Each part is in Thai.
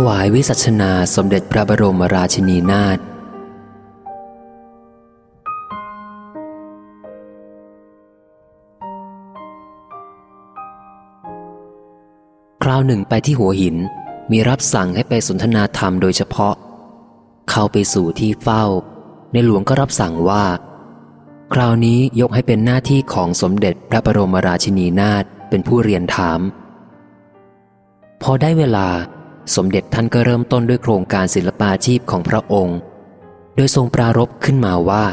ถวายวิสัชนาสมเด็จพระบรมราชินีนาถคราวหนึ่งไปที่หัวหินมีรับสั่งให้ไปสนทนาธรรมโดยเฉพาะ เข้าไปสู่ที่เฝ้า ในหลวงก็รับสั่งว่า คราวนี้ยกให้เป็นหน้าที่ของสมเด็จพระบรมราชินีนาถเป็นผู้เรียนถาม พอได้เวลา สมเด็จท่านก็เริ่มต้นด้วยโครงการศิลปาชีพของพระองค์ โดยทรงปรารบขึ้นมาว่า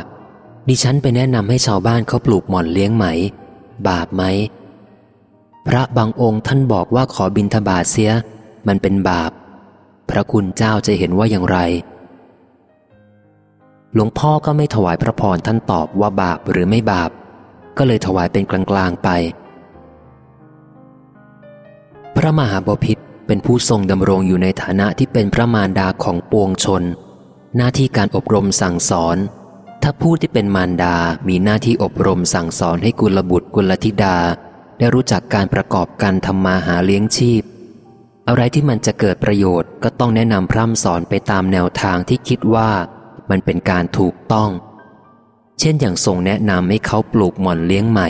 ดิฉันไปแนะนำให้ชาวบ้านเขาปลูกหม่อนเลี้ยงไหม บาปไหม พระบางองค์ท่านบอกว่าขอบินทบาทเสีย มันเป็นบาป พระคุณเจ้าจะเห็นว่าอย่างไร หลวงพ่อก็ไม่ถวายพระพรท่านตอบว่าบาปหรือไม่บาป ก็เลยถวายเป็นกลางๆไป พระมหาบพิตร เป็นผู้ทรงดำรงอยู่ในฐานะที่เป็นพระมารดาของปวงชน หน้าที่การอบรมสั่งสอน ถ้าผู้ที่เป็นมารดามีหน้าที่อบรมสั่งสอนให้กุลบุตรกุลธิดา ได้รู้จักการประกอบการทำมาหาเลี้ยงชีพ อะไรที่มันจะเกิดประโยชน์ก็ต้องแนะนำพร่ำสอนไปตามแนวทางที่คิดว่ามันเป็นการถูกต้อง เช่นอย่างทรงแนะนำให้เขาปลูกหม่อนเลี้ยงไหม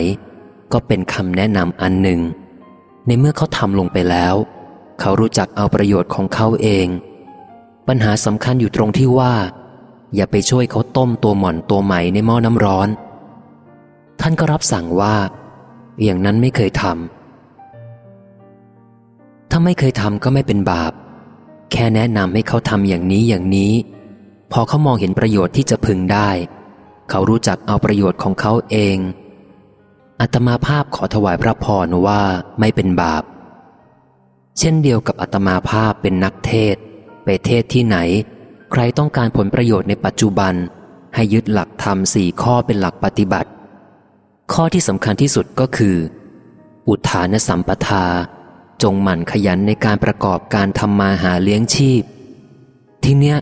ก็เป็นคำแนะนำอันหนึ่ง ในเมื่อเขาทำลงไปแล้ว เขารู้จักเอาประโยชน์ของเขาเอง ปัญหาสำคัญอยู่ตรงที่ว่า อย่าไปช่วยเขาต้มตัวหม่อนตัวใหม่ในหม้อน้ำร้อน ท่านก็รับสั่งว่า อย่างนั้นไม่เคยทำถ้าไม่เคยทำก็ไม่เป็นบาป แค่แนะนำให้เขาทำอย่างนี้อย่างนี้ พอเขามองเห็นประโยชน์ที่จะพึงได้ เขารู้จักเอาประโยชน์ของเขาเองอัตมาภาพขอถวายพระพรว่าไม่เป็นบาป เช่นเดียวกับอัตมาภาพเป็นนักเทศ ไปเทศที่ไหน ใครต้องการผลประโยชน์ในปัจจุบัน ให้ยึดหลักธรรมสี่ข้อเป็นหลักปฏิบัติ ข้อที่สำคัญที่สุดก็คือ อุทานสัมปทา จงหมั่นขยันในการประกอบการทำมาหาเลี้ยงชีพ ทีเนี้ย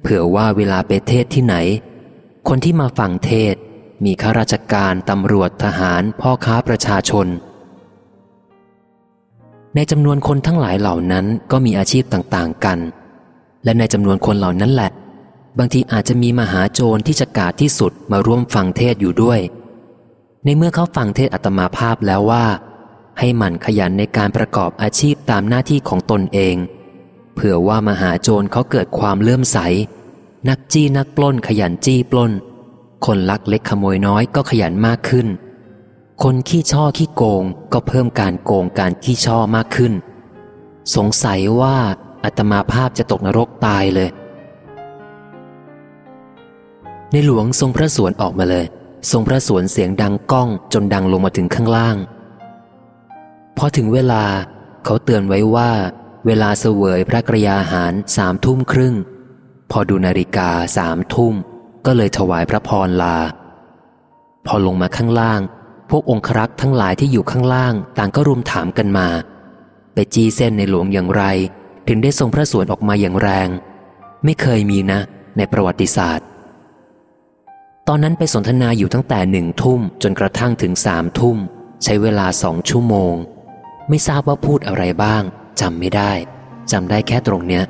เผื่อว่าเวลาไปเทศที่ไหน คนที่มาฟังเทศมีข้าราชการตำรวจทหาร พ่อค้าประชาชน ในจำนวนคนทั้งหลายเหล่านั้นก็มีอาชีพต่างๆกัน และในจำนวนคนเหล่านั้นแหละ บางทีอาจจะมีมหาโจรที่จะกาดที่สุดมาร่วมฟังเทศอยู่ด้วย ในเมื่อเขาฟังเทศอัตมาภาพแล้วว่า ให้หมั่นขยันในการประกอบอาชีพตามหน้าที่ของตนเองเผื่อว่ามหาโจรเขาเกิดความเลื่อมใส นักจี้นักปล้นขยันจี้ปล้น คนลักเล็กขโมยน้อยก็ขยันมากขึ้น คนขี้ช่อขี้โกงก็เพิ่มการโกงการขี้ช่อมากขึ้น สงสัยว่าอัตมาภาพจะตกนรกตายเลย ในหลวงทรงพระสวนออกมาเลย ทรงพระสวนเสียงดังก้องจนดังลงมาถึงข้างล่าง พอถึงเวลาเขาเตือนไว้ว่า เวลาเสวยพระกรยาหารสามทุ่มครึ่ง พอดูนาฬิกาสามทุ่ม ก็เลยถวายพระพรลา พอลงมาข้างล่าง พวกองครักษ์ทั้งหลายที่อยู่ข้างล่าง ต่างก็รุมถามกันมา ไปจีเส้นในหลวงอย่างไร ถึงได้ทรงพระสวนออกมาอย่างแรง ไม่เคยมีนะ ในประวัติศาสตร์ ตอนนั้นไปสนทนาอยู่ตั้งแต่หนึ่งทุ่มจนกระทั่งถึงสามทุ่ม ใช้เวลาสองชั่วโมง ไม่ทราบว่าพูดอะไรบ้างจำไม่ได้จำได้แค่ตรงเนี้ย